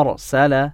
أرسل